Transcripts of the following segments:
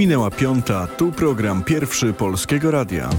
Minęła piąta, tu program pierwszy Polskiego Radia.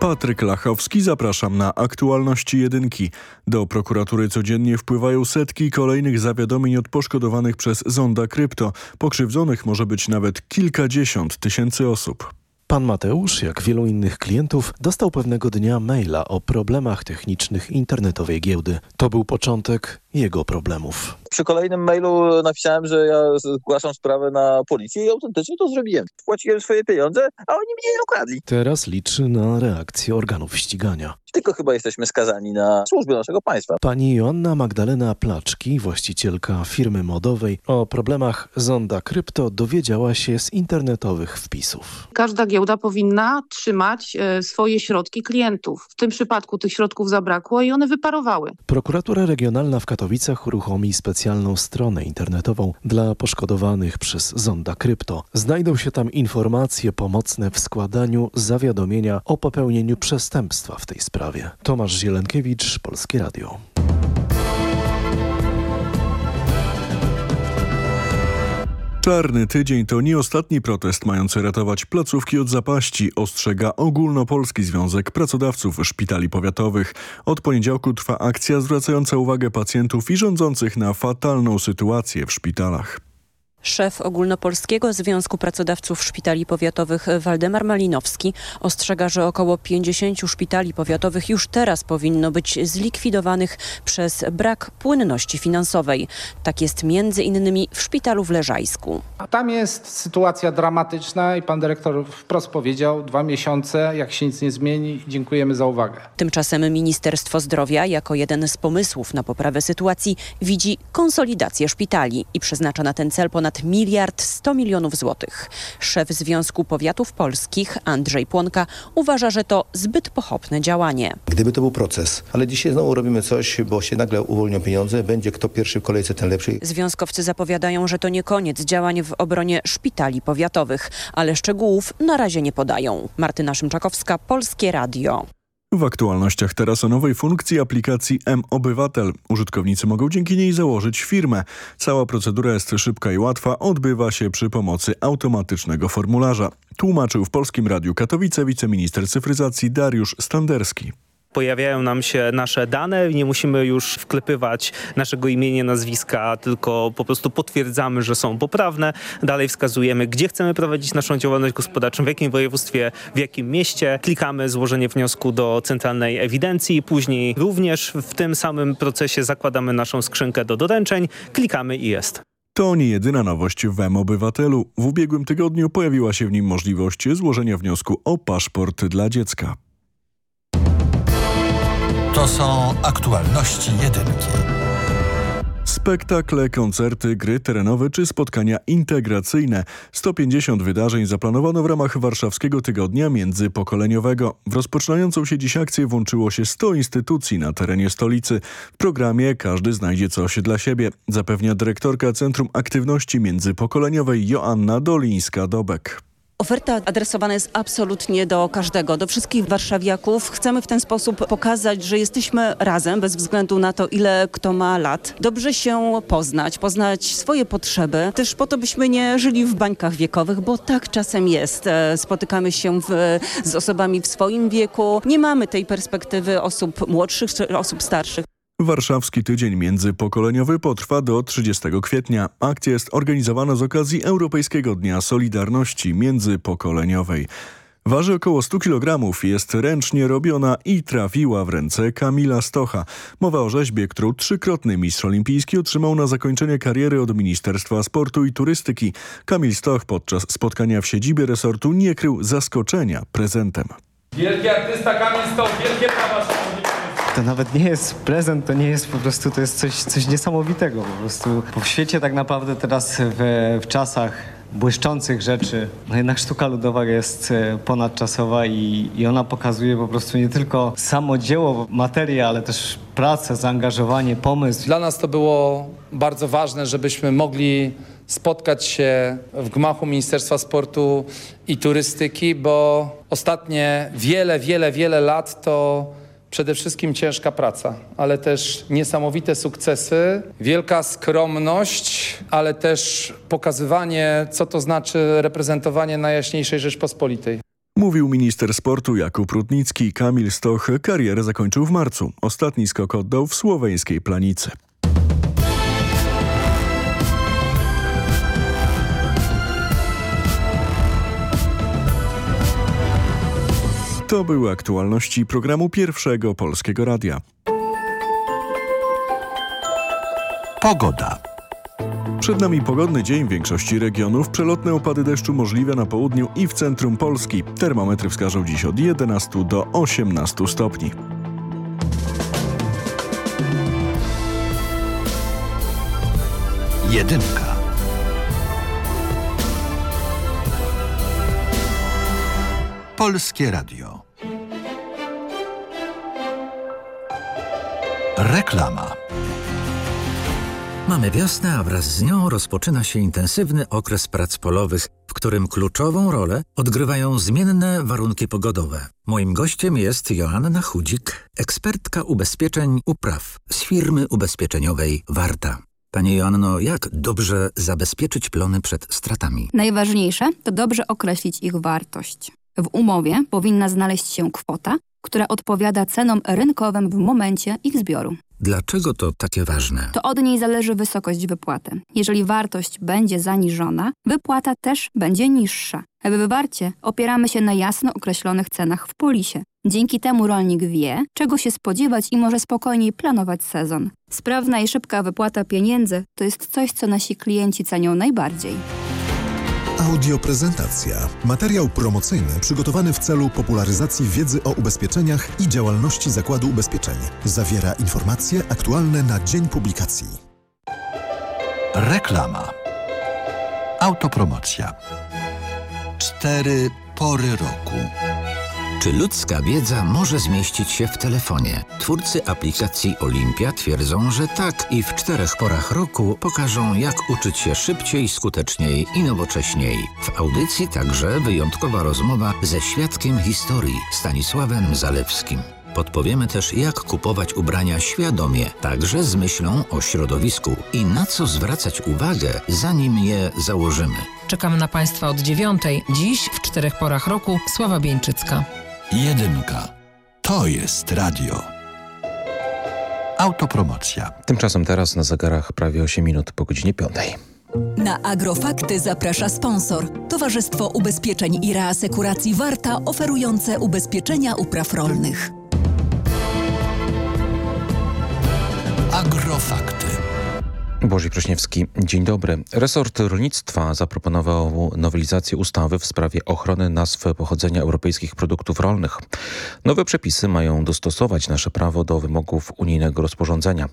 Patryk Lachowski, zapraszam na aktualności jedynki. Do prokuratury codziennie wpływają setki kolejnych zawiadomień od poszkodowanych przez zonda krypto. Pokrzywdzonych może być nawet kilkadziesiąt tysięcy osób. Pan Mateusz, jak wielu innych klientów, dostał pewnego dnia maila o problemach technicznych internetowej giełdy. To był początek jego problemów. Przy kolejnym mailu napisałem, że ja zgłaszam sprawę na policję i autentycznie to zrobiłem. Wpłaciłem swoje pieniądze, a oni mnie je ukradli. Teraz liczy na reakcję organów ścigania. Tylko chyba jesteśmy skazani na służby naszego państwa. Pani Joanna Magdalena Placzki, właścicielka firmy modowej, o problemach Zonda Krypto dowiedziała się z internetowych wpisów. Każda giełda powinna trzymać e, swoje środki klientów. W tym przypadku tych środków zabrakło i one wyparowały. Prokuratura Regionalna w Katowicach uruchomi specjalną stronę internetową dla poszkodowanych przez Zonda Krypto. Znajdą się tam informacje pomocne w składaniu zawiadomienia o popełnieniu przestępstwa w tej sprawie. Tomasz Zielenkiewicz, Polskie Radio. Czarny tydzień to nie ostatni protest mający ratować placówki od zapaści, ostrzega Ogólnopolski Związek Pracodawców Szpitali Powiatowych. Od poniedziałku trwa akcja zwracająca uwagę pacjentów i rządzących na fatalną sytuację w szpitalach. Szef Ogólnopolskiego Związku Pracodawców Szpitali Powiatowych Waldemar Malinowski ostrzega, że około 50 szpitali powiatowych już teraz powinno być zlikwidowanych przez brak płynności finansowej. Tak jest między innymi w szpitalu w Leżajsku. A tam jest sytuacja dramatyczna i pan dyrektor wprost powiedział, dwa miesiące, jak się nic nie zmieni, dziękujemy za uwagę. Tymczasem Ministerstwo Zdrowia jako jeden z pomysłów na poprawę sytuacji widzi konsolidację szpitali i przeznacza na ten cel ponad ponad miliard 100 milionów złotych. Szef Związku Powiatów Polskich Andrzej Płonka uważa, że to zbyt pochopne działanie. Gdyby to był proces, ale dzisiaj znowu robimy coś, bo się nagle uwolnią pieniądze, będzie kto pierwszy w kolejce, ten lepszy. Związkowcy zapowiadają, że to nie koniec działań w obronie szpitali powiatowych, ale szczegółów na razie nie podają. Martyna Szymczakowska, Polskie Radio. W aktualnościach teraz o nowej funkcji aplikacji M-Obywatel. Użytkownicy mogą dzięki niej założyć firmę. Cała procedura jest szybka i łatwa, odbywa się przy pomocy automatycznego formularza. Tłumaczył w Polskim Radiu Katowice wiceminister cyfryzacji Dariusz Standerski pojawiają nam się nasze dane, nie musimy już wklepywać naszego imienia, nazwiska, tylko po prostu potwierdzamy, że są poprawne. Dalej wskazujemy, gdzie chcemy prowadzić naszą działalność gospodarczą, w jakim województwie, w jakim mieście. Klikamy złożenie wniosku do centralnej ewidencji, później również w tym samym procesie zakładamy naszą skrzynkę do doręczeń, klikamy i jest. To nie jedyna nowość w M-Obywatelu. W ubiegłym tygodniu pojawiła się w nim możliwość złożenia wniosku o paszport dla dziecka. To są aktualności jedynki. Spektakle, koncerty, gry terenowe czy spotkania integracyjne. 150 wydarzeń zaplanowano w ramach Warszawskiego Tygodnia Międzypokoleniowego. W rozpoczynającą się dziś akcję włączyło się 100 instytucji na terenie stolicy. W programie każdy znajdzie coś dla siebie, zapewnia dyrektorka Centrum Aktywności Międzypokoleniowej Joanna Dolińska-Dobek. Oferta adresowana jest absolutnie do każdego, do wszystkich warszawiaków. Chcemy w ten sposób pokazać, że jesteśmy razem, bez względu na to, ile kto ma lat. Dobrze się poznać, poznać swoje potrzeby, też po to, byśmy nie żyli w bańkach wiekowych, bo tak czasem jest. E, spotykamy się w, z osobami w swoim wieku. Nie mamy tej perspektywy osób młodszych czy osób starszych. Warszawski Tydzień Międzypokoleniowy potrwa do 30 kwietnia. Akcja jest organizowana z okazji Europejskiego Dnia Solidarności Międzypokoleniowej. Waży około 100 kg, jest ręcznie robiona i trafiła w ręce Kamila Stocha. Mowa o rzeźbie, którą trzykrotny mistrz olimpijski otrzymał na zakończenie kariery od Ministerstwa Sportu i Turystyki. Kamil Stoch podczas spotkania w siedzibie resortu nie krył zaskoczenia prezentem. Wielki artysta Kamil Stoch, wielkie brawa to nawet nie jest prezent, to nie jest po prostu, to jest coś, coś niesamowitego po prostu. Bo w świecie tak naprawdę teraz w, w czasach błyszczących rzeczy. No jednak sztuka ludowa jest e, ponadczasowa i, i ona pokazuje po prostu nie tylko samo dzieło, materię, ale też pracę, zaangażowanie, pomysł. Dla nas to było bardzo ważne, żebyśmy mogli spotkać się w gmachu Ministerstwa Sportu i Turystyki, bo ostatnie wiele, wiele, wiele lat to przede wszystkim ciężka praca, ale też niesamowite sukcesy, wielka skromność, ale też pokazywanie, co to znaczy reprezentowanie Najjaśniejszej Rzeczpospolitej. Mówił minister sportu Jakub Rutnicki. Kamil Stoch karierę zakończył w marcu. Ostatni skok oddał w słoweńskiej planicy. To były aktualności programu Pierwszego Polskiego Radia. Pogoda. Przed nami pogodny dzień w większości regionów. Przelotne opady deszczu możliwe na południu i w centrum Polski. Termometry wskażą dziś od 11 do 18 stopni. Jedynka. Polskie Radio. Reklama. Mamy wiosnę, a wraz z nią rozpoczyna się intensywny okres prac polowych, w którym kluczową rolę odgrywają zmienne warunki pogodowe. Moim gościem jest Joanna Chudzik, ekspertka ubezpieczeń upraw z firmy ubezpieczeniowej Warta. Pani Joanno, jak dobrze zabezpieczyć plony przed stratami? Najważniejsze to dobrze określić ich wartość. W umowie powinna znaleźć się kwota, która odpowiada cenom rynkowym w momencie ich zbioru. Dlaczego to takie ważne? To od niej zależy wysokość wypłaty. Jeżeli wartość będzie zaniżona, wypłata też będzie niższa. W wywarcie opieramy się na jasno określonych cenach w polisie. Dzięki temu rolnik wie, czego się spodziewać i może spokojniej planować sezon. Sprawna i szybka wypłata pieniędzy to jest coś, co nasi klienci cenią najbardziej. Audioprezentacja. Materiał promocyjny przygotowany w celu popularyzacji wiedzy o ubezpieczeniach i działalności Zakładu Ubezpieczeń. Zawiera informacje aktualne na dzień publikacji. Reklama. Autopromocja. Cztery pory roku. Czy ludzka wiedza może zmieścić się w telefonie? Twórcy aplikacji Olimpia twierdzą, że tak i w czterech porach roku pokażą, jak uczyć się szybciej, skuteczniej i nowocześniej. W audycji także wyjątkowa rozmowa ze świadkiem historii Stanisławem Zalewskim. Podpowiemy też, jak kupować ubrania świadomie, także z myślą o środowisku i na co zwracać uwagę, zanim je założymy. Czekamy na Państwa od dziewiątej. Dziś w czterech porach roku Sława Bieńczycka. Jedynka. To jest radio. Autopromocja. Tymczasem teraz na zegarach prawie 8 minut po godzinie 5. Na Agrofakty zaprasza sponsor. Towarzystwo Ubezpieczeń i Reasekuracji Warta oferujące ubezpieczenia upraw rolnych. Agrofakty. Bożej Prośniewski, dzień dobry. Resort rolnictwa zaproponował nowelizację ustawy w sprawie ochrony nazw pochodzenia europejskich produktów rolnych. Nowe przepisy mają dostosować nasze prawo do wymogów unijnego rozporządzenia.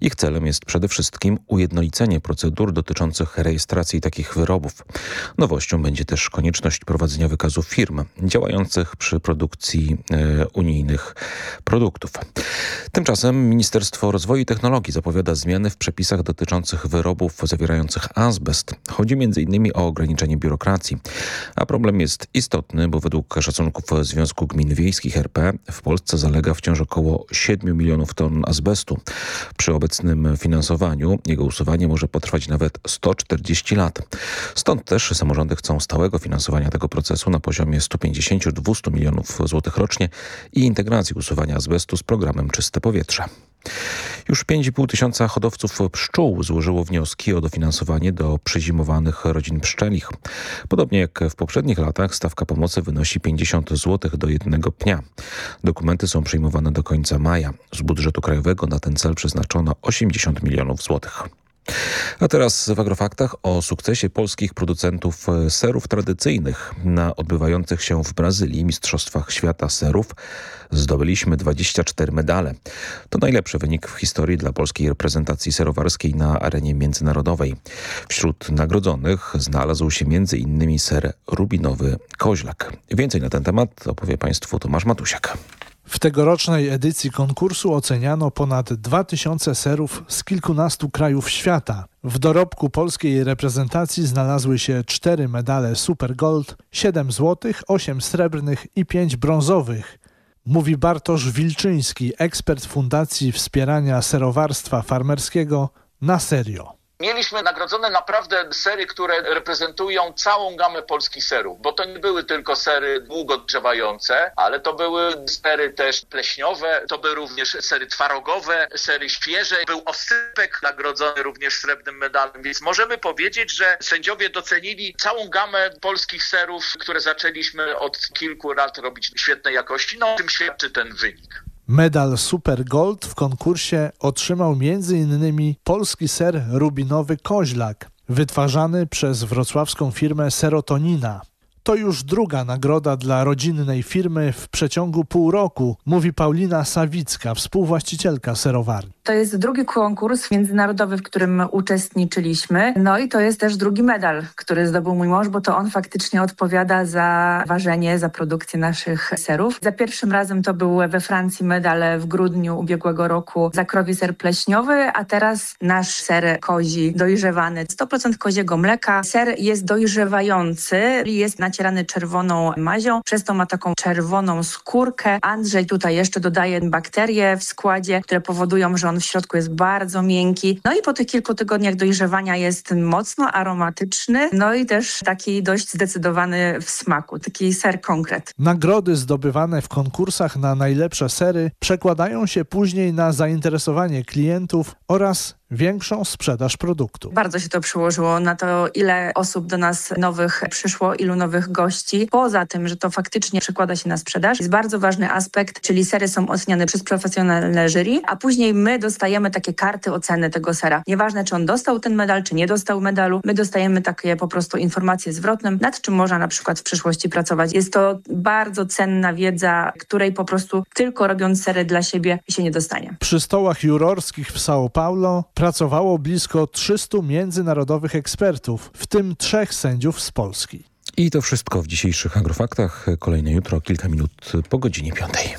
Ich celem jest przede wszystkim ujednolicenie procedur dotyczących rejestracji takich wyrobów. Nowością będzie też konieczność prowadzenia wykazu firm działających przy produkcji e, unijnych produktów. Tymczasem Ministerstwo Rozwoju i Technologii zapowiada zmiany w przepisach dotyczących dotyczących wyrobów zawierających azbest. Chodzi m.in. o ograniczenie biurokracji. A problem jest istotny, bo według szacunków Związku Gmin Wiejskich RP w Polsce zalega wciąż około 7 milionów ton azbestu. Przy obecnym finansowaniu jego usuwanie może potrwać nawet 140 lat. Stąd też samorządy chcą stałego finansowania tego procesu na poziomie 150-200 milionów złotych rocznie i integracji usuwania azbestu z programem Czyste Powietrze. Już 5,5 tysiąca hodowców pszczół złożyło wnioski o dofinansowanie do przyzimowanych rodzin pszczelich. Podobnie jak w poprzednich latach stawka pomocy wynosi 50 zł do jednego pnia. Dokumenty są przyjmowane do końca maja. Z budżetu krajowego na ten cel przeznaczono 80 milionów złotych. A teraz w Agrofaktach o sukcesie polskich producentów serów tradycyjnych na odbywających się w Brazylii Mistrzostwach Świata Serów zdobyliśmy 24 medale. To najlepszy wynik w historii dla polskiej reprezentacji serowarskiej na arenie międzynarodowej. Wśród nagrodzonych znalazł się m.in. ser rubinowy Koźlak. Więcej na ten temat opowie Państwu Tomasz Matusiak. W tegorocznej edycji konkursu oceniano ponad 2000 serów z kilkunastu krajów świata. W dorobku polskiej reprezentacji znalazły się 4 medale Super Gold, 7 złotych, 8 srebrnych i 5 brązowych. mówi Bartosz Wilczyński, ekspert Fundacji Wspierania Serowarstwa Farmerskiego na serio. Mieliśmy nagrodzone naprawdę sery, które reprezentują całą gamę polskich serów, bo to nie były tylko sery długo drzewające, ale to były sery też pleśniowe, to były również sery twarogowe, sery świeże. Był osypek nagrodzony również srebrnym medalem, więc możemy powiedzieć, że sędziowie docenili całą gamę polskich serów, które zaczęliśmy od kilku lat robić świetnej jakości. No, o tym świadczy ten wynik. Medal Super Gold w konkursie otrzymał m.in. polski ser rubinowy Koźlak, wytwarzany przez wrocławską firmę Serotonina. To już druga nagroda dla rodzinnej firmy w przeciągu pół roku, mówi Paulina Sawicka, współwłaścicielka serowarni. To jest drugi konkurs międzynarodowy, w którym uczestniczyliśmy. No i to jest też drugi medal, który zdobył mój mąż, bo to on faktycznie odpowiada za ważenie, za produkcję naszych serów. Za pierwszym razem to był we Francji medal w grudniu ubiegłego roku za krowi ser pleśniowy, a teraz nasz ser kozi dojrzewany. 100% koziego mleka. Ser jest dojrzewający i jest nacierany czerwoną mazią, przez to ma taką czerwoną skórkę. Andrzej tutaj jeszcze dodaje bakterie w składzie, które powodują, że on w środku jest bardzo miękki. No i po tych kilku tygodniach dojrzewania jest mocno aromatyczny, no i też taki dość zdecydowany w smaku, taki ser konkret. Nagrody zdobywane w konkursach na najlepsze sery przekładają się później na zainteresowanie klientów oraz większą sprzedaż produktu. Bardzo się to przyłożyło na to, ile osób do nas nowych przyszło, ilu nowych gości. Poza tym, że to faktycznie przekłada się na sprzedaż, jest bardzo ważny aspekt, czyli sery są oceniane przez profesjonalne jury, a później my dostajemy takie karty oceny tego sera. Nieważne, czy on dostał ten medal, czy nie dostał medalu, my dostajemy takie po prostu informacje zwrotne, nad czym można na przykład w przyszłości pracować. Jest to bardzo cenna wiedza, której po prostu tylko robiąc sery dla siebie się nie dostanie. Przy stołach jurorskich w São Paulo pracowało blisko 300 międzynarodowych ekspertów, w tym trzech sędziów z Polski. I to wszystko w dzisiejszych Agrofaktach. Kolejne jutro, kilka minut po godzinie piątej.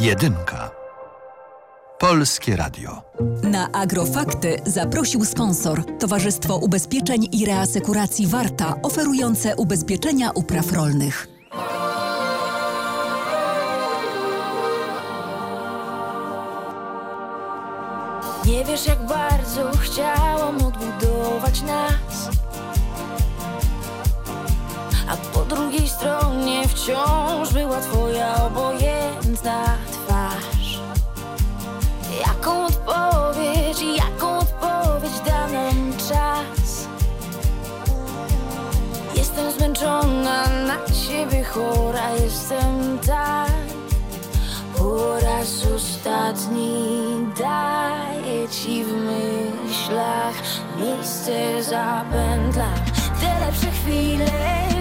Jedynka. Polskie Radio. Na Agrofakty zaprosił sponsor Towarzystwo Ubezpieczeń i Reasekuracji Warta, oferujące ubezpieczenia upraw rolnych. Nie wiesz jak bardzo chciałam odbudować nas. A po drugiej stronie wciąż była twoja obojętna twarz. Jaką odpowiedź, jaką odpowiedź da nam czas? Jestem zmęczona, na ciebie chora, jestem tak. Po raz ostatni daję ci w myślach miejsce zapętlam Te lepsze chwile,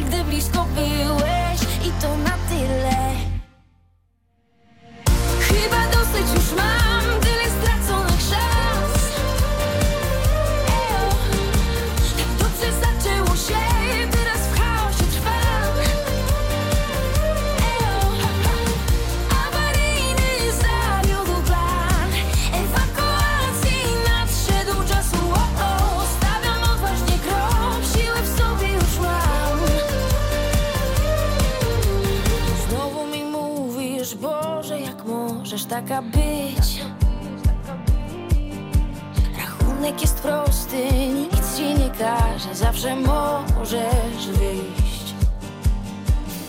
gdy blisko byłeś i to na tyle możesz taka być? Rachunek jest prosty, nikt ci nie każe Zawsze możesz wyjść.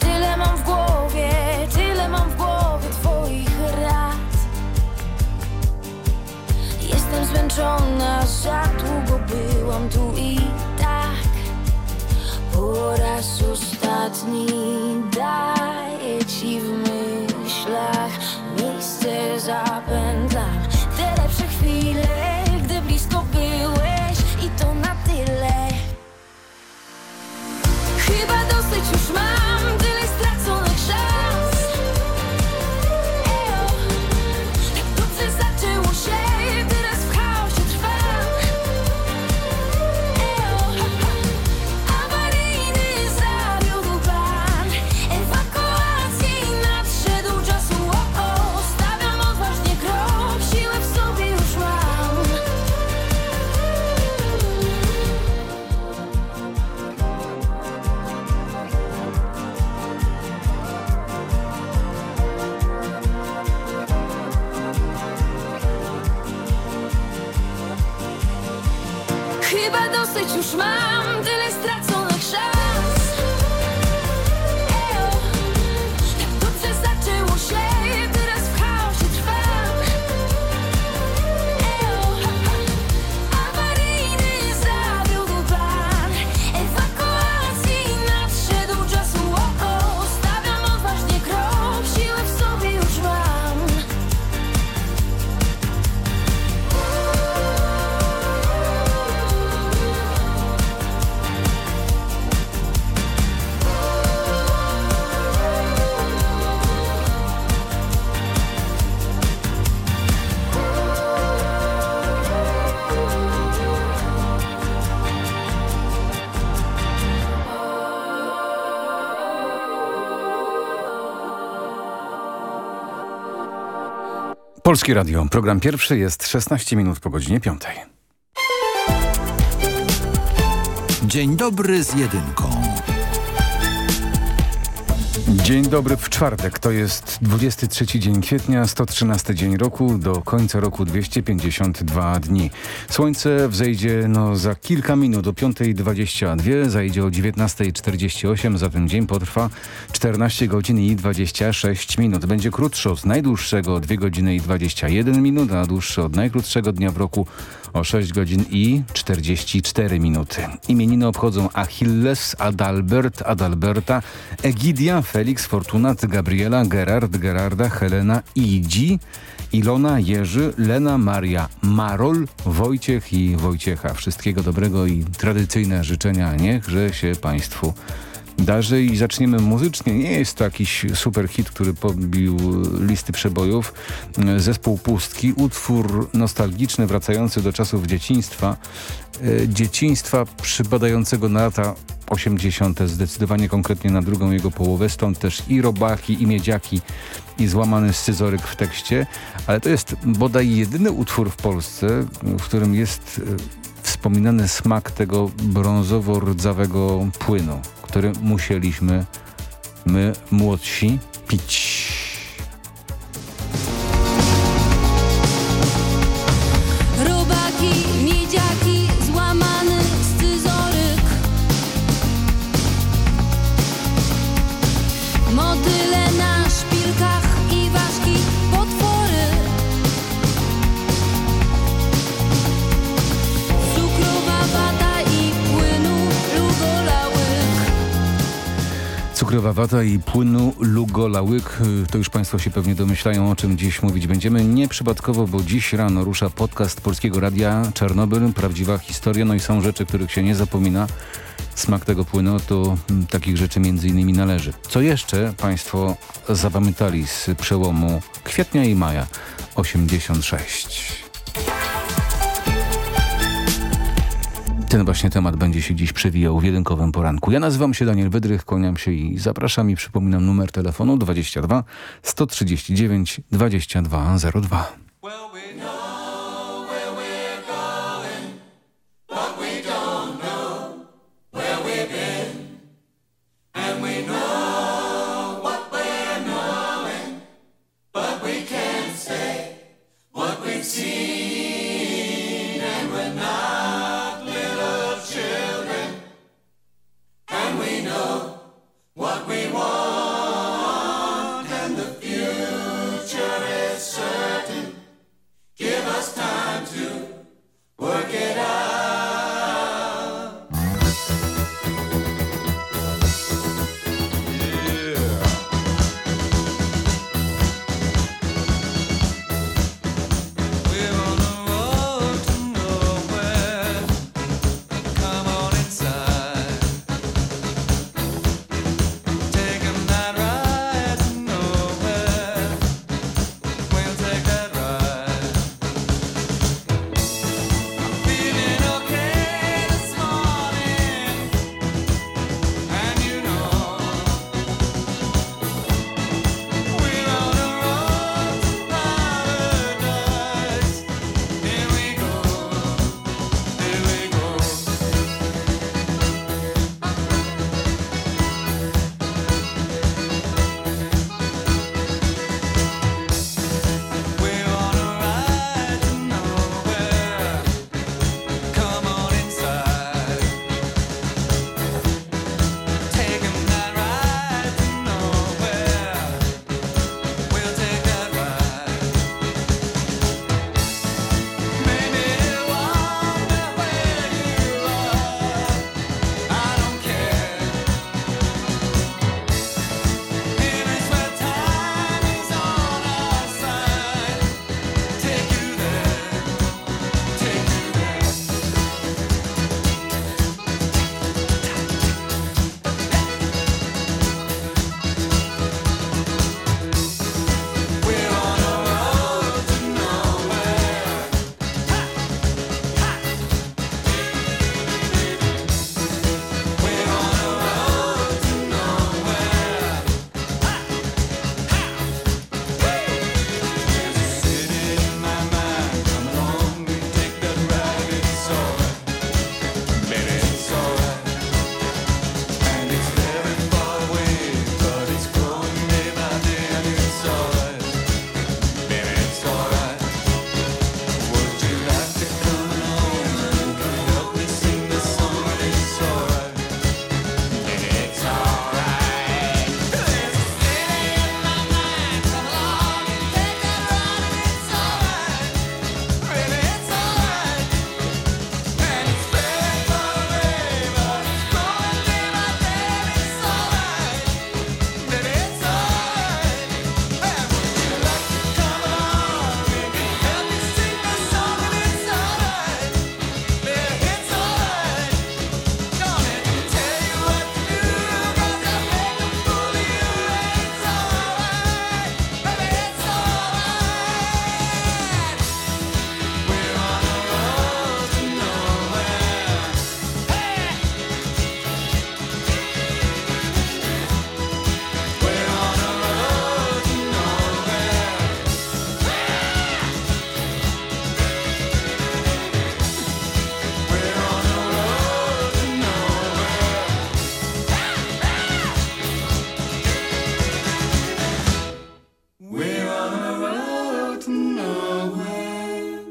Tyle mam w głowie, tyle mam w głowie twoich rad. Jestem zmęczona, za długo byłam tu i tak. Po raz ostatni daję ci w myślach Miejsce zapętlam. Te lepsze chwile, Polskie Radio, program pierwszy jest 16 minut po godzinie 5. Dzień dobry z jedynką. Dzień dobry w czwartek. To jest 23 dzień kwietnia, 113 dzień roku, do końca roku 252 dni. Słońce wzejdzie no za kilka minut o 5.22, zajdzie o 19.48, zatem dzień potrwa 14 godzin i 26 minut. Będzie krótszy od najdłuższego 2 godziny i 21 minut, a dłuższy od najkrótszego dnia w roku o 6 godzin i 44 minuty. Imieniny obchodzą Achilles, Adalbert, Adalberta, Egidia, Felix, Fortunat, Gabriela, Gerard, Gerarda, Helena, Idzi, Ilona, Jerzy, Lena, Maria, Marol, Wojciech i Wojciecha. Wszystkiego dobrego i tradycyjne życzenia niechże się Państwu darzy i zaczniemy muzycznie. Nie jest to jakiś super hit, który pobił listy przebojów. Zespół Pustki, utwór nostalgiczny, wracający do czasów dzieciństwa. E, dzieciństwa przypadającego na lata 80. zdecydowanie konkretnie na drugą jego połowę, stąd też i robaki, i miedziaki, i złamany scyzoryk w tekście, ale to jest bodaj jedyny utwór w Polsce, w którym jest e, wspominany smak tego brązowo-rdzawego płynu który musieliśmy my młodsi pić. Cukrowa wata i płynu Lugolałyk. To już Państwo się pewnie domyślają, o czym dziś mówić będziemy. Nieprzypadkowo, bo dziś rano rusza podcast Polskiego Radia Czarnobyl. Prawdziwa historia. No i są rzeczy, których się nie zapomina. Smak tego płynu to mm, takich rzeczy między innymi należy. Co jeszcze Państwo zapamiętali z przełomu kwietnia i maja 86? Ten właśnie temat będzie się dziś przewijał w jedynkowym poranku. Ja nazywam się Daniel Wydrych, kłaniam się i zapraszam i przypominam numer telefonu 22 139 2202.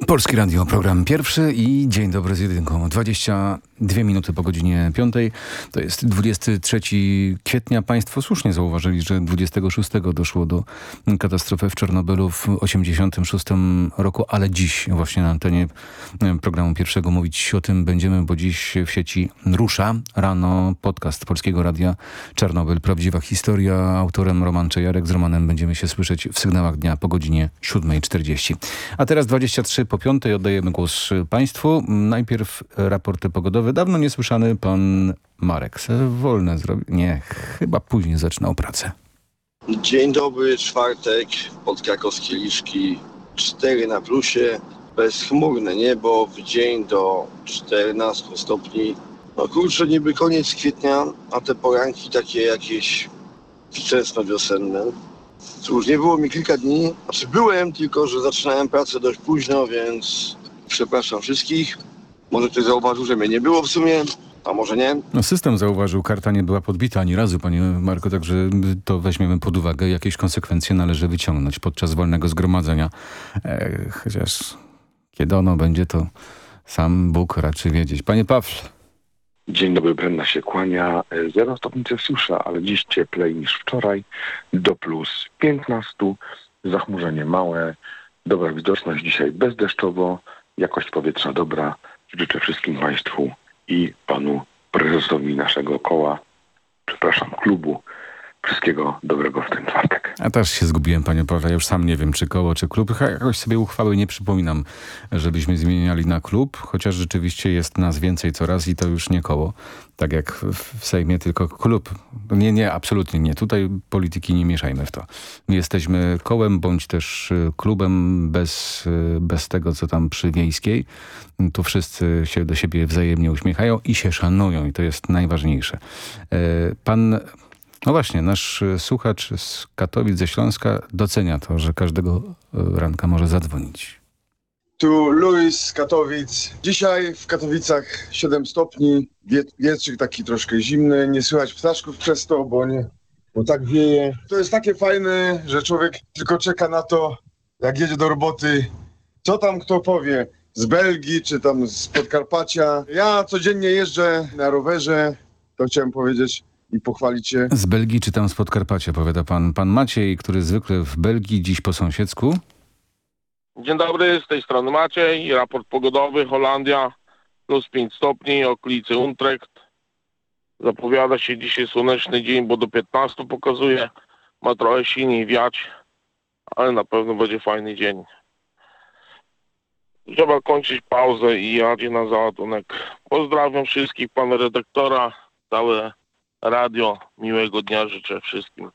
Polski Radio, program pierwszy i dzień dobry z jedynką. 22 minuty po godzinie 5. To jest 23 kwietnia. Państwo słusznie zauważyli, że 26 doszło do katastrofy w Czarnobylu w 86 roku, ale dziś właśnie na antenie programu pierwszego mówić o tym będziemy, bo dziś w sieci rusza rano podcast Polskiego Radia Czarnobyl. Prawdziwa historia. Autorem Roman Czejarek. Z Romanem będziemy się słyszeć w sygnałach dnia po godzinie 7.40. A teraz 23 po 5 oddajemy głos Państwu. Najpierw raporty pogodowe. Dawno niesłyszany pan Marek. Wolne zrobił. Nie, chyba później zaczynał pracę. Dzień dobry, czwartek, podkrakowskie liczki 4 na plusie, bezchmurne niebo w dzień do 14 stopni. No kurczę, niby koniec kwietnia, a te poranki takie jakieś wczesno-wiosenne. Cóż, nie było mi kilka dni, znaczy byłem, tylko że zaczynałem pracę dość późno, więc przepraszam wszystkich. Może ktoś zauważył, że mnie nie było w sumie, a może nie. No system zauważył, karta nie była podbita ani razu, panie Marko, także to weźmiemy pod uwagę. Jakieś konsekwencje należy wyciągnąć podczas wolnego zgromadzenia. E, chociaż kiedy ono będzie, to sam Bóg raczy wiedzieć. Panie Pawle. Dzień dobry, Brenna się kłania. Zero stopni Celsjusza, ale dziś cieplej niż wczoraj. Do plus 15. Zachmurzenie małe. Dobra widoczność dzisiaj bezdeszczowo. Jakość powietrza dobra. Życzę wszystkim Państwu i Panu Prezesowi naszego koła, przepraszam, klubu, wszystkiego dobrego w ten czwartek. A też się zgubiłem, panie Pawle. Ja już sam nie wiem, czy koło, czy klub. Jakoś sobie uchwały nie przypominam, żebyśmy zmieniali na klub, chociaż rzeczywiście jest nas więcej coraz i to już nie koło. Tak jak w Sejmie, tylko klub. Nie, nie, absolutnie nie. Tutaj polityki nie mieszajmy w to. My jesteśmy kołem, bądź też klubem bez, bez tego, co tam przy Wiejskiej. Tu wszyscy się do siebie wzajemnie uśmiechają i się szanują i to jest najważniejsze. Pan no właśnie, nasz słuchacz z Katowic, ze Śląska docenia to, że każdego ranka może zadzwonić. Tu Luis z Katowic. Dzisiaj w Katowicach 7 stopni, wietrzyk taki troszkę zimny, nie słychać ptaszków przez to, bo, nie, bo tak wieje. To jest takie fajne, że człowiek tylko czeka na to, jak jedzie do roboty, co tam kto powie, z Belgii czy tam z Podkarpacia. Ja codziennie jeżdżę na rowerze, to chciałem powiedzieć, i pochwalić się. Z Belgii czy tam z Podkarpacia, powiada pan. Pan Maciej, który zwykle w Belgii, dziś po sąsiedzku. Dzień dobry, z tej strony Maciej. Raport pogodowy, Holandia, plus 5 stopni, okolicy Utrecht. Zapowiada się dzisiaj słoneczny dzień, bo do 15 pokazuje. Ma trochę silniej wiać, ale na pewno będzie fajny dzień. Trzeba kończyć pauzę i jadzie na załadunek. Pozdrawiam wszystkich, pana redaktora, całe radio. Miłego dnia życzę wszystkim.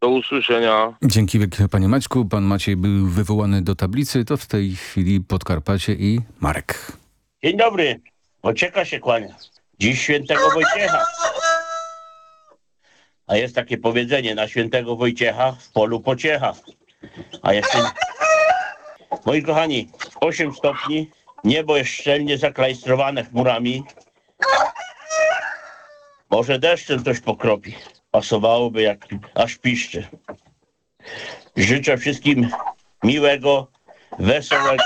Do usłyszenia. Dzięki wielkie panie Maćku. Pan Maciej był wywołany do tablicy. To w tej chwili Podkarpacie i Marek. Dzień dobry. Wojciecha się kłania. Dziś świętego Wojciecha. A jest takie powiedzenie, na świętego Wojciecha w polu pociecha. A jeszcze... Moi kochani, 8 stopni, niebo jest szczelnie zaklajstrowane chmurami. Może deszczem coś pokropi. Pasowałoby jak aż piszczy. Życzę wszystkim miłego, wesołego,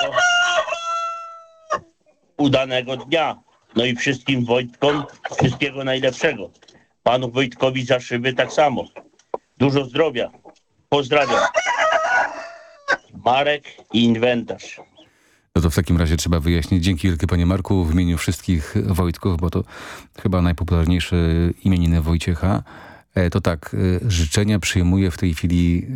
udanego dnia. No i wszystkim Wojtkom wszystkiego najlepszego. Panu Wojtkowi za szyby tak samo. Dużo zdrowia. Pozdrawiam. Marek i inwentarz. No to w takim razie trzeba wyjaśnić. Dzięki wielkie panie Marku w imieniu wszystkich Wojtków, bo to chyba najpopularniejsze imieniny Wojciecha. To tak, życzenia przyjmuje w tej chwili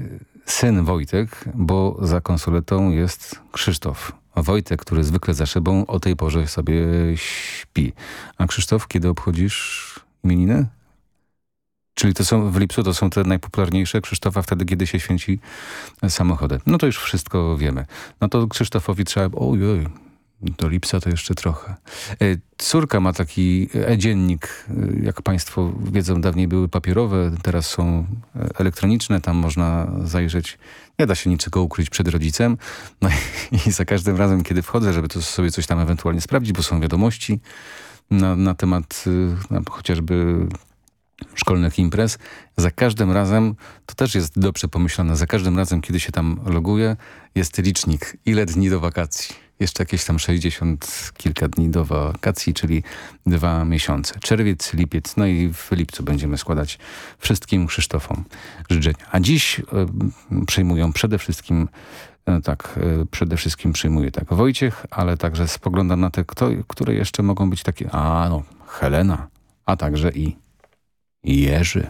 syn Wojtek, bo za konsoletą jest Krzysztof. Wojtek, który zwykle za szybą o tej porze sobie śpi. A Krzysztof, kiedy obchodzisz imieniny? Czyli to są w lipcu to są te najpopularniejsze Krzysztofa wtedy, kiedy się święci samochody. No to już wszystko wiemy. No to Krzysztofowi trzeba... Ojej, do lipca to jeszcze trochę. Córka ma taki e-dziennik, jak państwo wiedzą, dawniej były papierowe, teraz są elektroniczne, tam można zajrzeć. Nie da się niczego ukryć przed rodzicem. No i, i za każdym razem, kiedy wchodzę, żeby to sobie coś tam ewentualnie sprawdzić, bo są wiadomości na, na temat na, chociażby szkolnych imprez. Za każdym razem, to też jest dobrze pomyślane, za każdym razem, kiedy się tam loguje, jest licznik. Ile dni do wakacji? Jeszcze jakieś tam 60 kilka dni do wakacji, czyli dwa miesiące. Czerwiec, lipiec, no i w lipcu będziemy składać wszystkim Krzysztofom życzenia. A dziś y, przyjmują przede wszystkim no tak, przede wszystkim przyjmuje tak Wojciech, ale także spoglądam na te, kto, które jeszcze mogą być takie, a no, Helena, a także i Jerzy.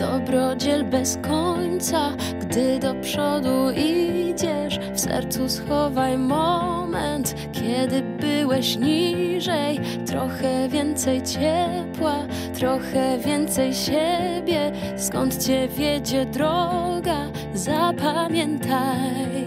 Dobrodziel bez końca, gdy do przodu idziesz, w sercu schowaj moment, kiedy byłeś niżej. Trochę więcej ciepła, trochę więcej siebie, skąd cię wiedzie droga, zapamiętaj.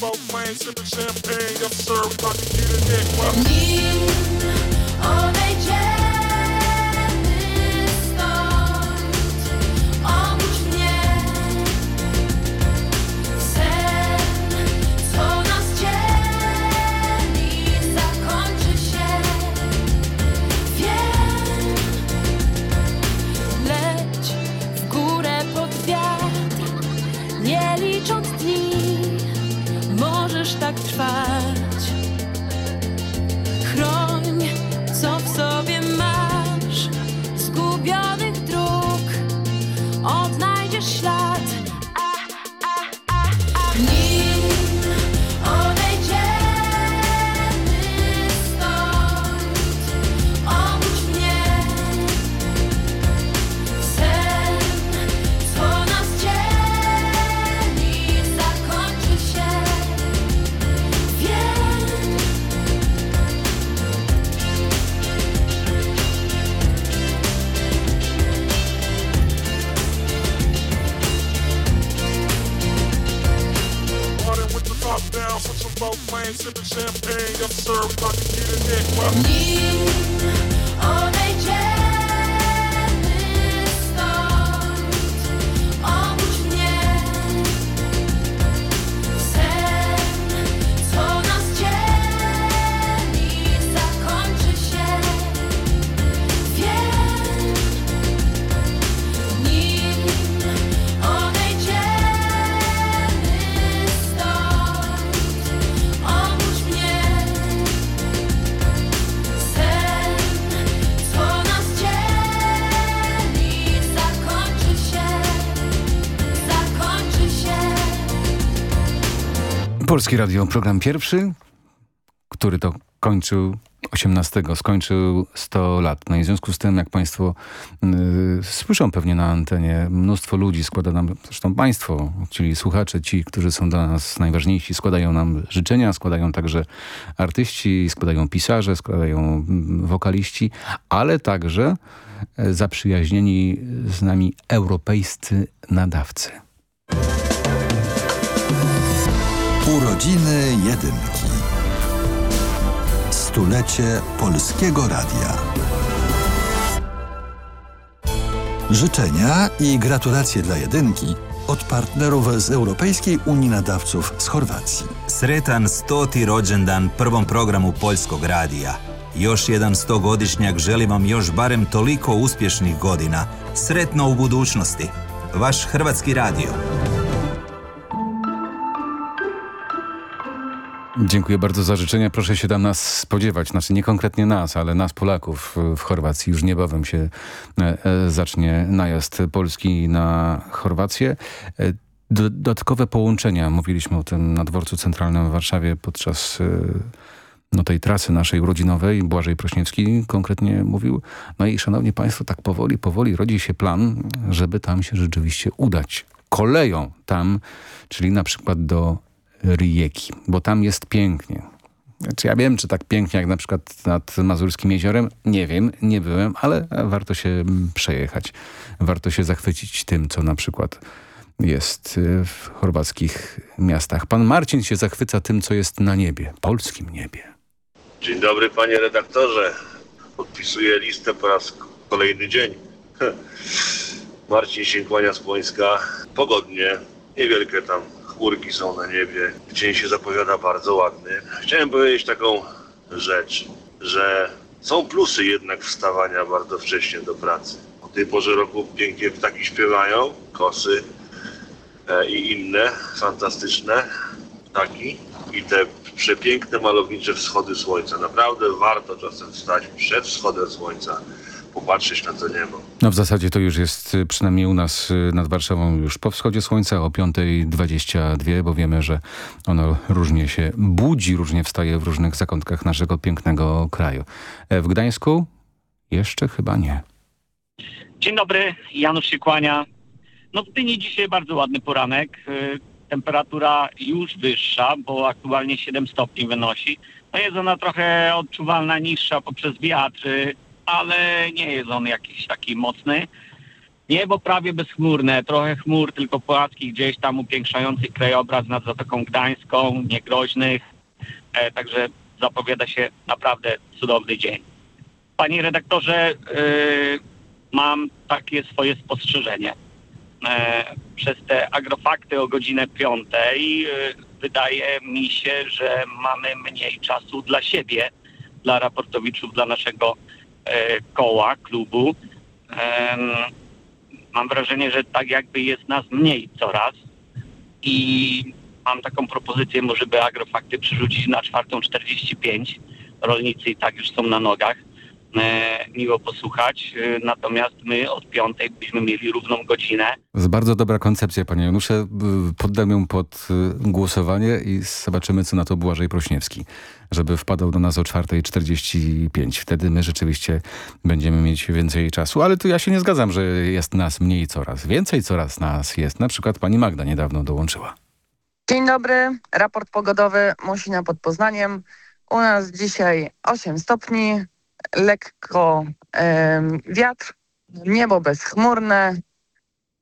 smoke, flame, sipping champagne. Yes, sir, we about to get it in. Well, Polskie Radio, program pierwszy, który to kończył 18, skończył 100 lat. No i w związku z tym, jak Państwo y, słyszą pewnie na antenie, mnóstwo ludzi składa nam, zresztą Państwo, czyli słuchacze, ci, którzy są dla nas najważniejsi, składają nam życzenia, składają także artyści, składają pisarze, składają mm, wokaliści, ale także y, zaprzyjaźnieni z nami europejscy nadawcy. Urodziny Jedynki. Stulecie Polskiego Radia. Życzenia i gratulacje dla Jedynki od partnerów z Europejskiej Unii Nadawców z Chorwacji. Sretan stoti rođendan prvom programu Poljskog radija. Još jedan stogodišnjak želi vam još barem toliko uspješnih godina. Sretno u budućnosti. Vaš Hrvatski radio. Dziękuję bardzo za życzenia. Proszę się tam nas spodziewać. Znaczy nie konkretnie nas, ale nas Polaków w Chorwacji. Już niebawem się e, e, zacznie najazd Polski na Chorwację. E, dodatkowe połączenia. Mówiliśmy o tym na dworcu centralnym w Warszawie podczas no, tej trasy naszej urodzinowej. Błażej Prośniewski konkretnie mówił. No i szanowni państwo, tak powoli, powoli rodzi się plan, żeby tam się rzeczywiście udać. koleją tam, czyli na przykład do Rijeki, bo tam jest pięknie. Czy ja wiem, czy tak pięknie jak na przykład nad Mazurskim Jeziorem? Nie wiem, nie byłem, ale warto się przejechać. Warto się zachwycić tym, co na przykład jest y, w chorwackich miastach. Pan Marcin się zachwyca tym, co jest na niebie, polskim niebie. Dzień dobry panie redaktorze. Podpisuję listę po raz kolejny dzień. Marcin się kłania z Płońska. Pogodnie, niewielkie tam chmurki są na niebie. Dzień się zapowiada bardzo ładny. Chciałem powiedzieć taką rzecz, że są plusy jednak wstawania bardzo wcześnie do pracy. O tej porze roku pięknie ptaki śpiewają, kosy e, i inne fantastyczne ptaki i te przepiękne, malownicze wschody słońca. Naprawdę warto czasem wstać przed wschodem słońca, popatrzeć na to niebo. No w zasadzie to już jest y, przynajmniej u nas y, nad Warszawą już po wschodzie słońca o 5.22, bo wiemy, że ono różnie się budzi, różnie wstaje w różnych zakątkach naszego pięknego kraju. E, w Gdańsku jeszcze chyba nie. Dzień dobry, Janusz się kłania. No w Gdyni dzisiaj bardzo ładny poranek. Y, temperatura już wyższa, bo aktualnie 7 stopni wynosi. No jest ona trochę odczuwalna niższa poprzez wiatr, ale nie jest on jakiś taki mocny. Niebo prawie bezchmurne, trochę chmur tylko płaskich gdzieś tam upiększających krajobraz nad Zatoką Gdańską, niegroźnych. E, także zapowiada się naprawdę cudowny dzień. Panie redaktorze, yy, mam takie swoje spostrzeżenie. E, przez te agrofakty o godzinę piątej e, wydaje mi się, że mamy mniej czasu dla siebie, dla raportowiczów, dla naszego e, koła, klubu. Mam wrażenie, że tak jakby jest nas mniej coraz i mam taką propozycję, może by agrofakty przerzucić na 4.45. Rolnicy i tak już są na nogach E, miło posłuchać. E, natomiast my od piątej byśmy mieli równą godzinę. To bardzo dobra koncepcja, panie Janusze. Poddam ją pod e, głosowanie i zobaczymy, co na to Błażej Prośniewski, żeby wpadał do nas o 4.45. Wtedy my rzeczywiście będziemy mieć więcej czasu. Ale tu ja się nie zgadzam, że jest nas mniej coraz. Więcej coraz nas jest. Na przykład pani Magda niedawno dołączyła. Dzień dobry. Raport pogodowy Musina pod Poznaniem. U nas dzisiaj 8 stopni, lekko wiatr, niebo bezchmurne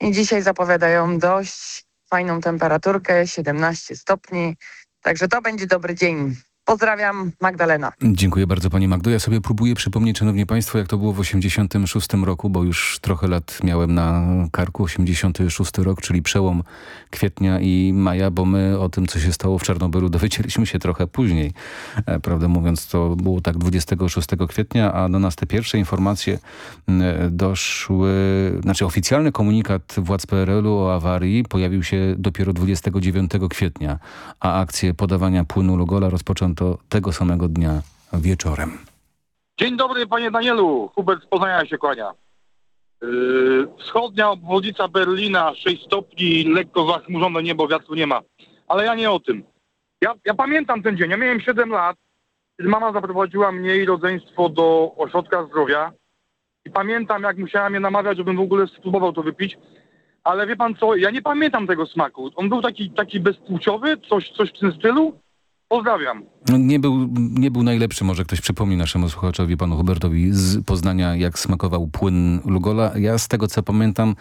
i dzisiaj zapowiadają dość fajną temperaturkę, 17 stopni, także to będzie dobry dzień. Pozdrawiam, Magdalena. Dziękuję bardzo Pani Magdo. Ja sobie próbuję przypomnieć, Szanowni Państwo, jak to było w 86 roku, bo już trochę lat miałem na karku. 86 rok, czyli przełom kwietnia i maja, bo my o tym, co się stało w Czarnobylu dowiedzieliśmy się trochę później. E, prawdę mówiąc, to było tak 26 kwietnia, a do nas te pierwsze informacje doszły, znaczy oficjalny komunikat władz PRL-u o awarii pojawił się dopiero 29 kwietnia, a akcję podawania płynu Lugola rozpoczęto to tego samego dnia wieczorem. Dzień dobry panie Danielu, Hubert z Poznania się kłania. Yy, wschodnia obwodnica Berlina, 6 stopni, lekko zachmurzone niebo, wiatru nie ma. Ale ja nie o tym. Ja, ja pamiętam ten dzień, ja miałem 7 lat, kiedy mama zaprowadziła mnie i rodzeństwo do ośrodka zdrowia i pamiętam jak musiała mnie namawiać, żebym w ogóle spróbował to wypić. Ale wie pan co, ja nie pamiętam tego smaku. On był taki, taki bezpłciowy, coś, coś w tym stylu. Pozdrawiam. No, nie był, nie był najlepszy, może ktoś przypomni naszemu słuchaczowi, panu Hubertowi z Poznania, jak smakował płyn Lugola. Ja z tego, co pamiętam,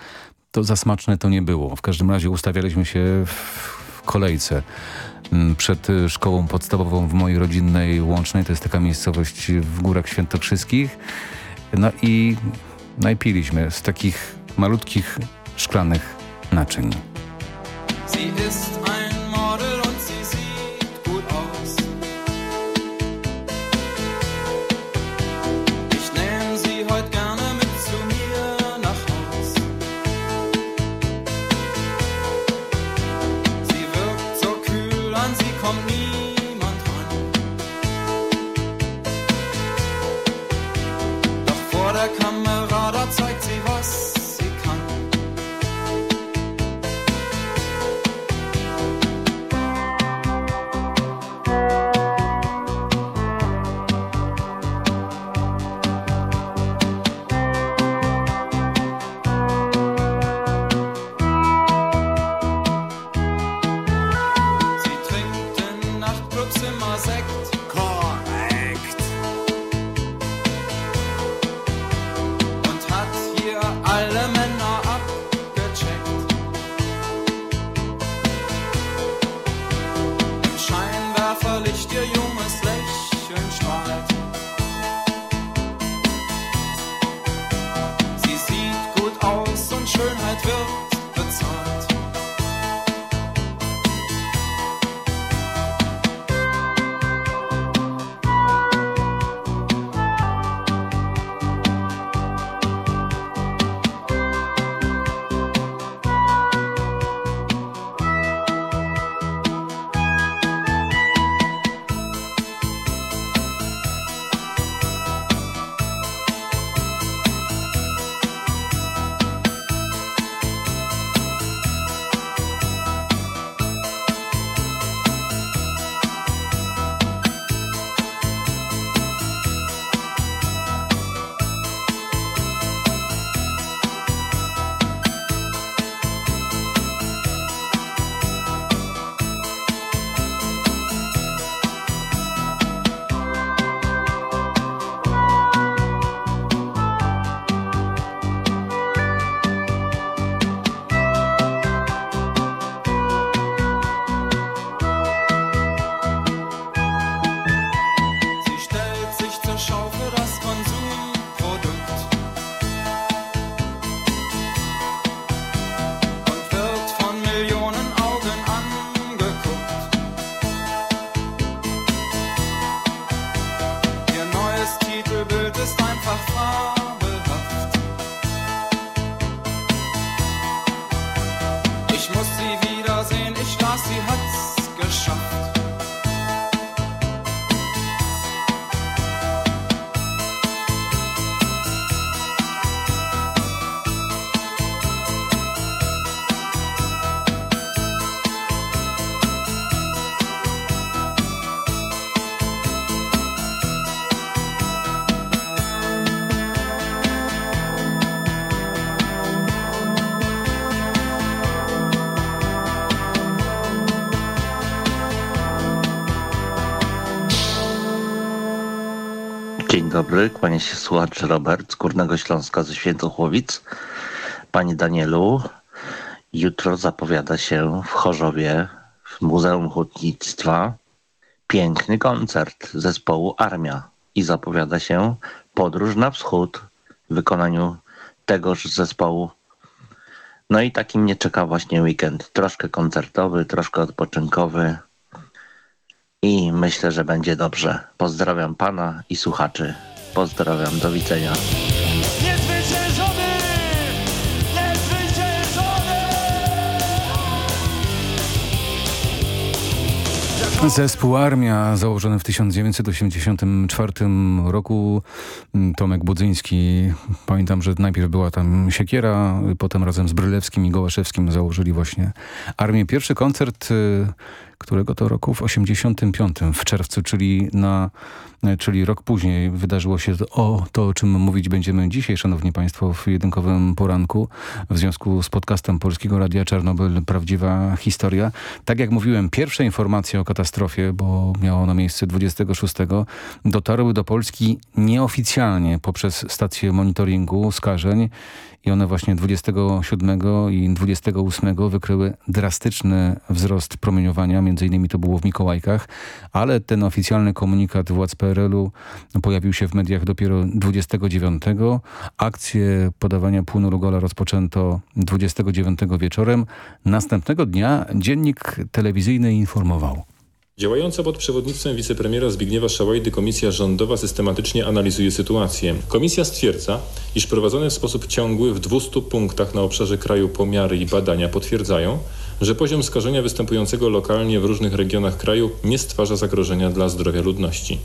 to za smaczne to nie było. W każdym razie ustawialiśmy się w kolejce mm, przed szkołą podstawową w mojej rodzinnej Łącznej. To jest taka miejscowość w Górach Świętokrzyskich. No i najpiliśmy z takich malutkich szklanych naczyń. Sec. oh dobry, kłania się słuchacz Robert z Górnego Śląska ze Świętochłowic. Panie Danielu, jutro zapowiada się w Chorzowie w Muzeum Hutnictwa piękny koncert zespołu Armia i zapowiada się podróż na wschód w wykonaniu tegoż zespołu. No i taki mnie czeka właśnie weekend, troszkę koncertowy, troszkę odpoczynkowy i myślę, że będzie dobrze. Pozdrawiam pana i słuchaczy. Pozdrawiam, do widzenia. Niezwyciężony! Niezwyciężony! Zespół Armia, założony w 1984 roku. Tomek Budzyński, pamiętam, że najpierw była tam Siekiera, potem razem z Brylewskim i Gołaszewskim założyli właśnie Armię. Pierwszy koncert, y, którego to roku? W 85 w czerwcu, czyli na czyli rok później wydarzyło się o to, o czym mówić będziemy dzisiaj, szanowni państwo, w jedynkowym poranku w związku z podcastem Polskiego Radia Czarnobyl Prawdziwa Historia. Tak jak mówiłem, pierwsze informacje o katastrofie, bo miało ona miejsce 26, dotarły do Polski nieoficjalnie poprzez stację monitoringu skażeń i one właśnie 27 i 28 wykryły drastyczny wzrost promieniowania, między innymi to było w Mikołajkach, ale ten oficjalny komunikat władz PRL-u pojawił się w mediach dopiero 29. Akcję podawania płynu Lugola rozpoczęto 29 wieczorem. Następnego dnia dziennik telewizyjny informował. Działająca pod przewodnictwem wicepremiera Zbigniewa Szałajdy komisja rządowa systematycznie analizuje sytuację. Komisja stwierdza, iż prowadzone w sposób ciągły w 200 punktach na obszarze kraju pomiary i badania potwierdzają, że poziom skażenia występującego lokalnie w różnych regionach kraju nie stwarza zagrożenia dla zdrowia ludności.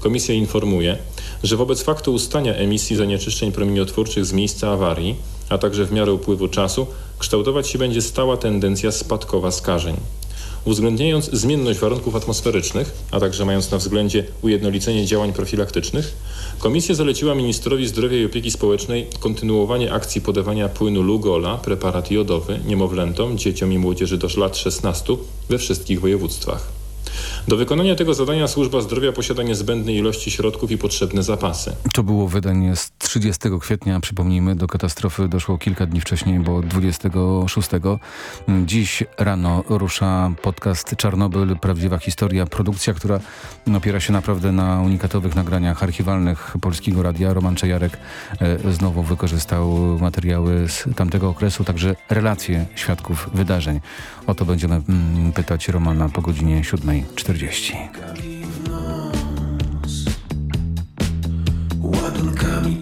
Komisja informuje, że wobec faktu ustania emisji zanieczyszczeń promieniotwórczych z miejsca awarii, a także w miarę upływu czasu, kształtować się będzie stała tendencja spadkowa skażeń. Uwzględniając zmienność warunków atmosferycznych, a także mając na względzie ujednolicenie działań profilaktycznych, Komisja zaleciła Ministrowi Zdrowia i Opieki Społecznej kontynuowanie akcji podawania płynu Lugola, preparat jodowy, niemowlętom, dzieciom i młodzieży do lat 16 we wszystkich województwach. Do wykonania tego zadania służba zdrowia posiada niezbędne ilości środków i potrzebne zapasy. To było wydanie z 30 kwietnia. Przypomnijmy, do katastrofy doszło kilka dni wcześniej, bo 26. Dziś rano rusza podcast Czarnobyl, prawdziwa historia. Produkcja, która opiera się naprawdę na unikatowych nagraniach archiwalnych Polskiego Radia. Roman Czejarek e, znowu wykorzystał materiały z tamtego okresu, także relacje świadków wydarzeń. O to będziemy mm, pytać Romana po godzinie 7.40. Ładunkami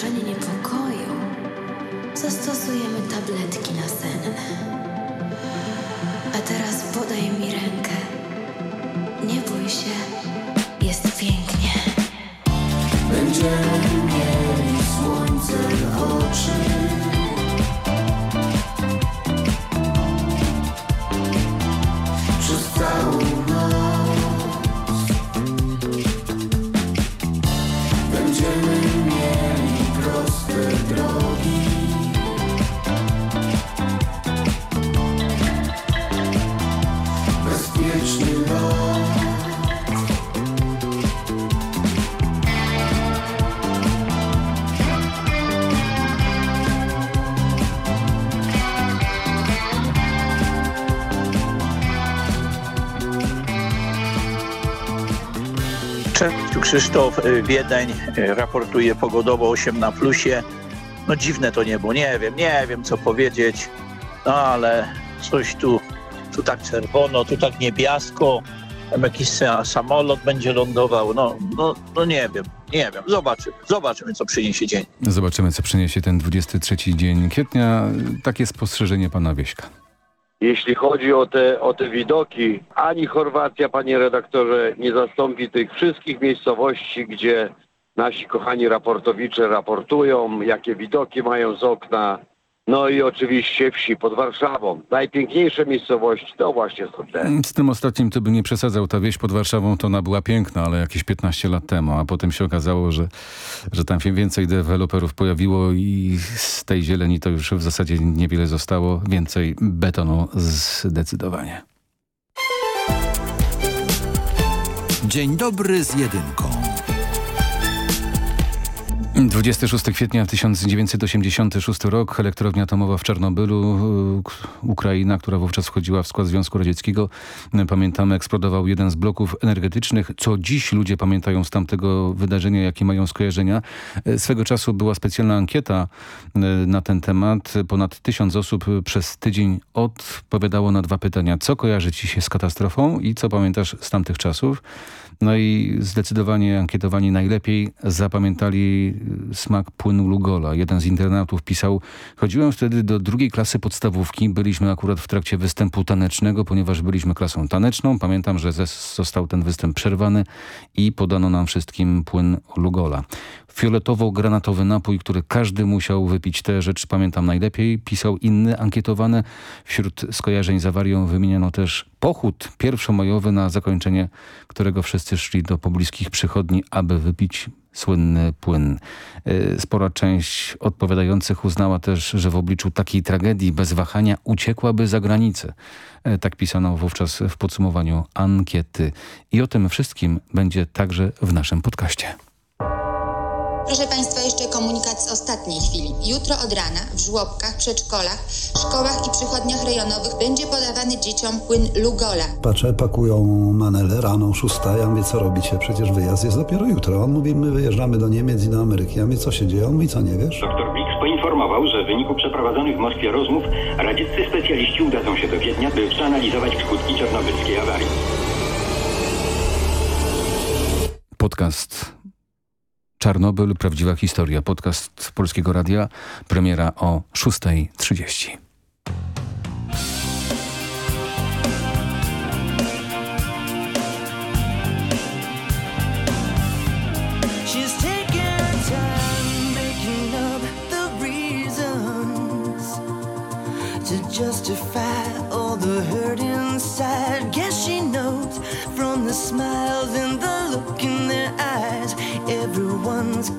wrażenie niepokoju, zastosujemy tabletki nasenne. A teraz podaj mi rękę. Nie bój się, Krzysztof, y, Wiedeń, y, raportuje pogodowo 8 na plusie. No dziwne to niebo, nie wiem, nie wiem co powiedzieć, no ale coś tu, tu tak czerwono, tu tak niebiasko, jakiś sa- samolot będzie lądował, no, no, no nie wiem, nie wiem, zobaczymy, zobaczymy co przyniesie dzień. Zobaczymy, co przyniesie ten 23 dzień kwietnia. Takie spostrzeżenie pana Wieśka. Jeśli chodzi o te, o te widoki, ani Chorwacja, panie redaktorze, nie zastąpi tych wszystkich miejscowości, gdzie nasi kochani raportowicze raportują, jakie widoki mają z okna. No i oczywiście wsi pod Warszawą. Najpiękniejsze miejscowości to właśnie są te. Z tym ostatnim to by nie przesadzał. Ta wieś pod Warszawą to ona była piękna, ale jakieś 15 lat temu, a potem się okazało, że, że tam się więcej deweloperów pojawiło i z tej zieleni to już w zasadzie niewiele zostało. Więcej betonu zdecydowanie. Dzień dobry z jedynką. 26 kwietnia 1986 rok, elektrownia atomowa w Czarnobylu, y, Ukraina, która wówczas wchodziła w skład Związku Radzieckiego. Y, Pamiętamy, eksplodował jeden z bloków energetycznych. Co dziś ludzie pamiętają z tamtego wydarzenia, jakie mają skojarzenia. Y, Swego czasu była specjalna ankieta na ten temat. Ponad tysiąc osób przez tydzień odpowiadało na dwa pytania. Co kojarzy ci się z katastrofą i co pamiętasz z tamtych czasów? No i zdecydowanie ankietowani najlepiej zapamiętali y, smak płynu Lugola. Jeden z internautów pisał, chodziłem wtedy do drugiej klasy podstawówki. Byliśmy akurat w trakcie występu tanecznego, ponieważ byliśmy klasą taneczną. Pamiętam, że został ten występ przerwany i podano nam wszystkim płyn Lugola. Fioletowo-granatowy napój, który każdy musiał wypić. Tę rzecz pamiętam najlepiej. Pisał inny ankietowany. Wśród skojarzeń z awarią wymieniono też pochód pierwszomajowy, na zakończenie którego wszyscy szli do pobliskich przychodni, aby wypić słynny płyn. Y, Spora część odpowiadających uznała też, że w obliczu takiej tragedii bez wahania uciekłaby za granicę. Y, Tak pisano wówczas w podsumowaniu ankiety. I o tym wszystkim będzie także w naszym podcaście. Proszę Państwa, jeszcze komunikat z ostatniej chwili. Jutro od rana w żłobkach, przedszkolach, szkołach i przychodniach rejonowych będzie podawany dzieciom płyn Lugola. Patrzę, pakują manele rano, szósta. Ja mówię, co robicie? Przecież wyjazd jest dopiero jutro. On mówi, my wyjeżdżamy do Niemiec i do Ameryki. Ja mówię, co się dzieje? On mówi, co nie wiesz? Dr Bix poinformował, że w wyniku przeprowadzonych w Moskwie rozmów radzieccy specjaliści udadzą się do Wiednia, by przeanalizować skutki czarnobylskiej awarii. Podcast Czarnobyl, prawdziwa historia. Podcast Polskiego Radia. Premiera o 6.30. She's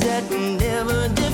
that never did.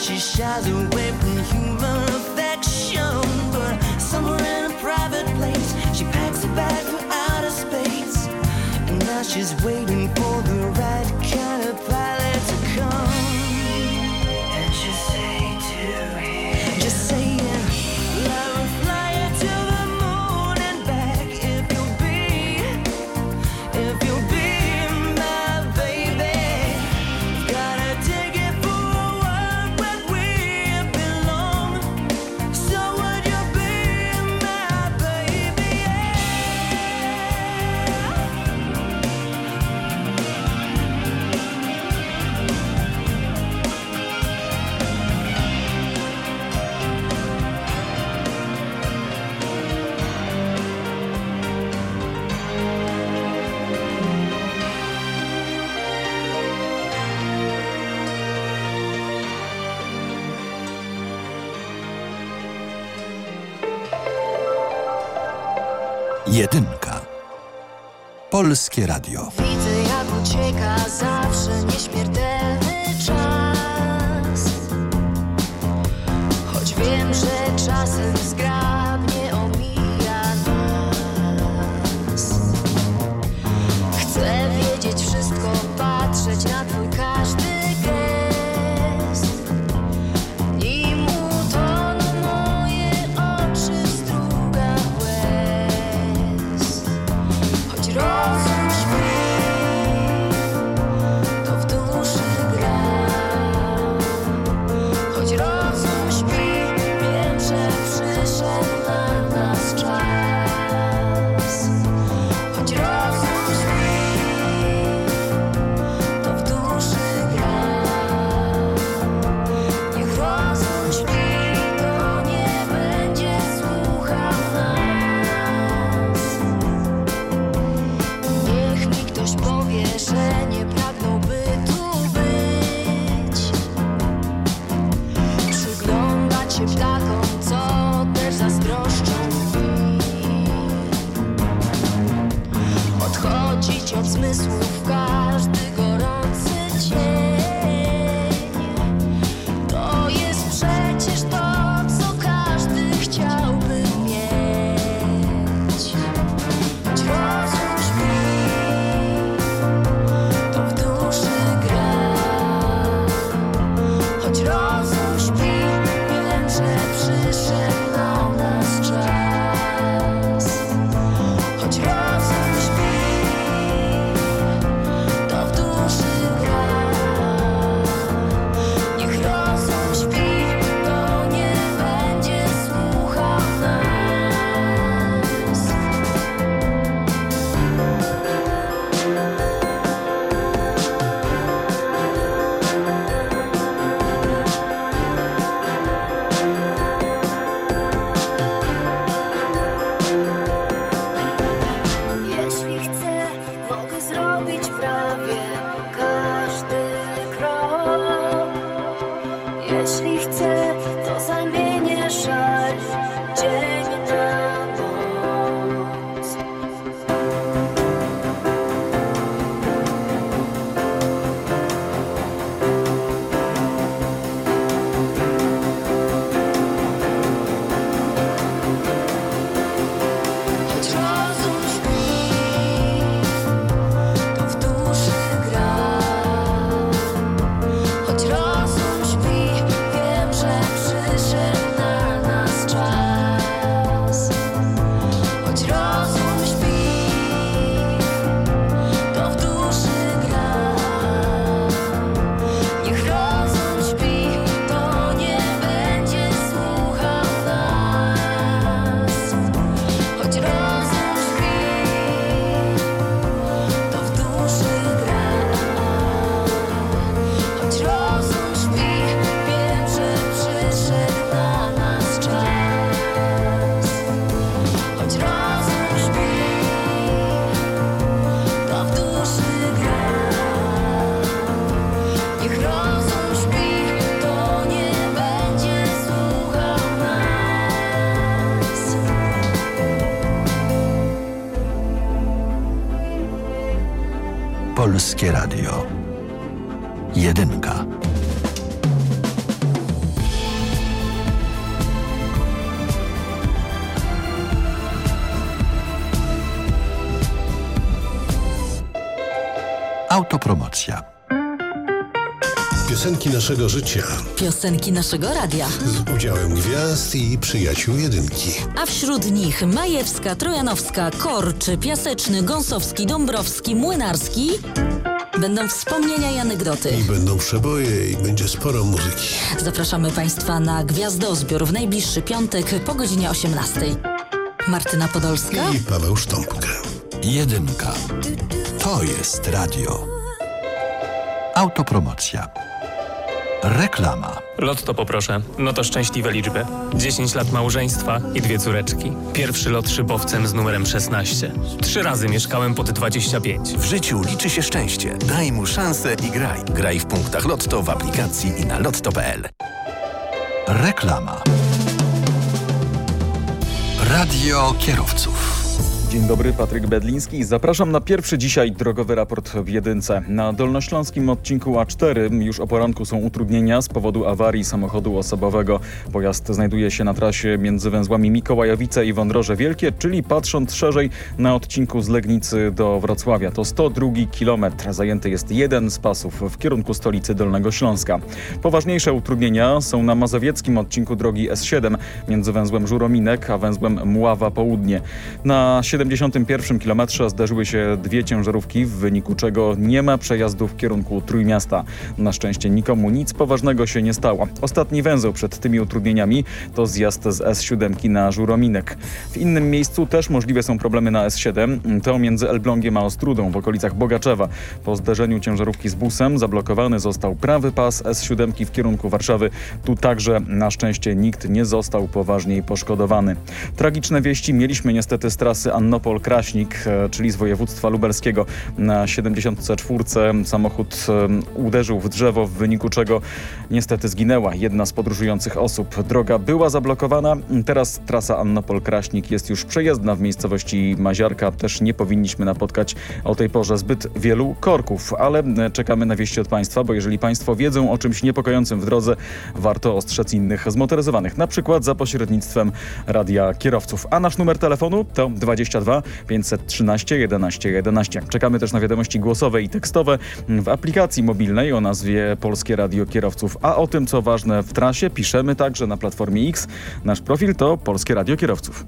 she shies away Polskie Radio. Widzę jak ucieka zawsze nieśmiertelny. lost. Polskie Radio. Jedynka. Autopromocja. Piosenki naszego życia Piosenki naszego radia. z udziałem gwiazd i przyjaciół jedynki. A wśród nich Majewska, Trojanowska, Korczy, Piaseczny, Gąsowski, Dąbrowski, Młynarski. Będą wspomnienia i anegdoty. I będą przeboje i będzie sporo muzyki. Zapraszamy Państwa na Gwiazdozbiór w najbliższy piątek po godzinie 18. Martyna Podolska. I Paweł Sztąpkę. Jedynka. To jest radio. Autopromocja. Reklama. Lotto poproszę. No to szczęśliwe liczby. 10 lat małżeństwa i dwie córeczki. Pierwszy lot szybowcem z numerem 16. Trzy razy mieszkałem pod 25. W życiu liczy się szczęście. Daj mu szansę i graj. Graj w punktach Lotto w aplikacji i na lotto.pl. Reklama. Radio kierowców. Dzień dobry, Patryk Bedliński. Zapraszam na pierwszy dzisiaj drogowy raport w jedynce. Na dolnośląskim odcinku A4 już o poranku są utrudnienia z powodu awarii samochodu osobowego. Pojazd znajduje się na trasie między węzłami Mikołajowice i Wądroże Wielkie, czyli patrząc szerzej na odcinku z Legnicy do Wrocławia. To 102 kilometr. Zajęty jest jeden z pasów w kierunku stolicy Dolnego Śląska. Poważniejsze utrudnienia są na mazowieckim odcinku drogi S7 między węzłem Żurominek a węzłem Mława Południe. Na 71 kilometrze zdarzyły się dwie ciężarówki, w wyniku czego nie ma przejazdu w kierunku Trójmiasta. Na szczęście nikomu nic poważnego się nie stało. Ostatni węzeł przed tymi utrudnieniami to zjazd z S7 na Żurominek. W innym miejscu też możliwe są problemy na S7, to między Elblągiem a Ostrudą w okolicach Bogaczewa. Po zderzeniu ciężarówki z busem zablokowany został prawy pas S7 w kierunku Warszawy. Tu także na szczęście nikt nie został poważniej poszkodowany. Tragiczne wieści mieliśmy niestety z trasy Annopol-Kraśnik, e, czyli z województwa lubelskiego. Na 74 samochód e, uderzył w drzewo, w wyniku czego niestety zginęła jedna z podróżujących osób. Droga była zablokowana, teraz trasa Annopol-Kraśnik jest już przejezdna w miejscowości Maziarka. Też nie powinniśmy napotkać o tej porze zbyt wielu korków, ale e, czekamy na wieści od Państwa, bo jeżeli Państwo wiedzą o czymś niepokojącym w drodze, warto ostrzec innych zmotoryzowanych, na przykład za pośrednictwem radia kierowców. A nasz numer telefonu to 22 513 11 11. Czekamy też na wiadomości głosowe i tekstowe w aplikacji mobilnej o nazwie Polskie Radio Kierowców. A o tym, co ważne w trasie, piszemy także na Platformie X. Nasz profil to Polskie Radio Kierowców.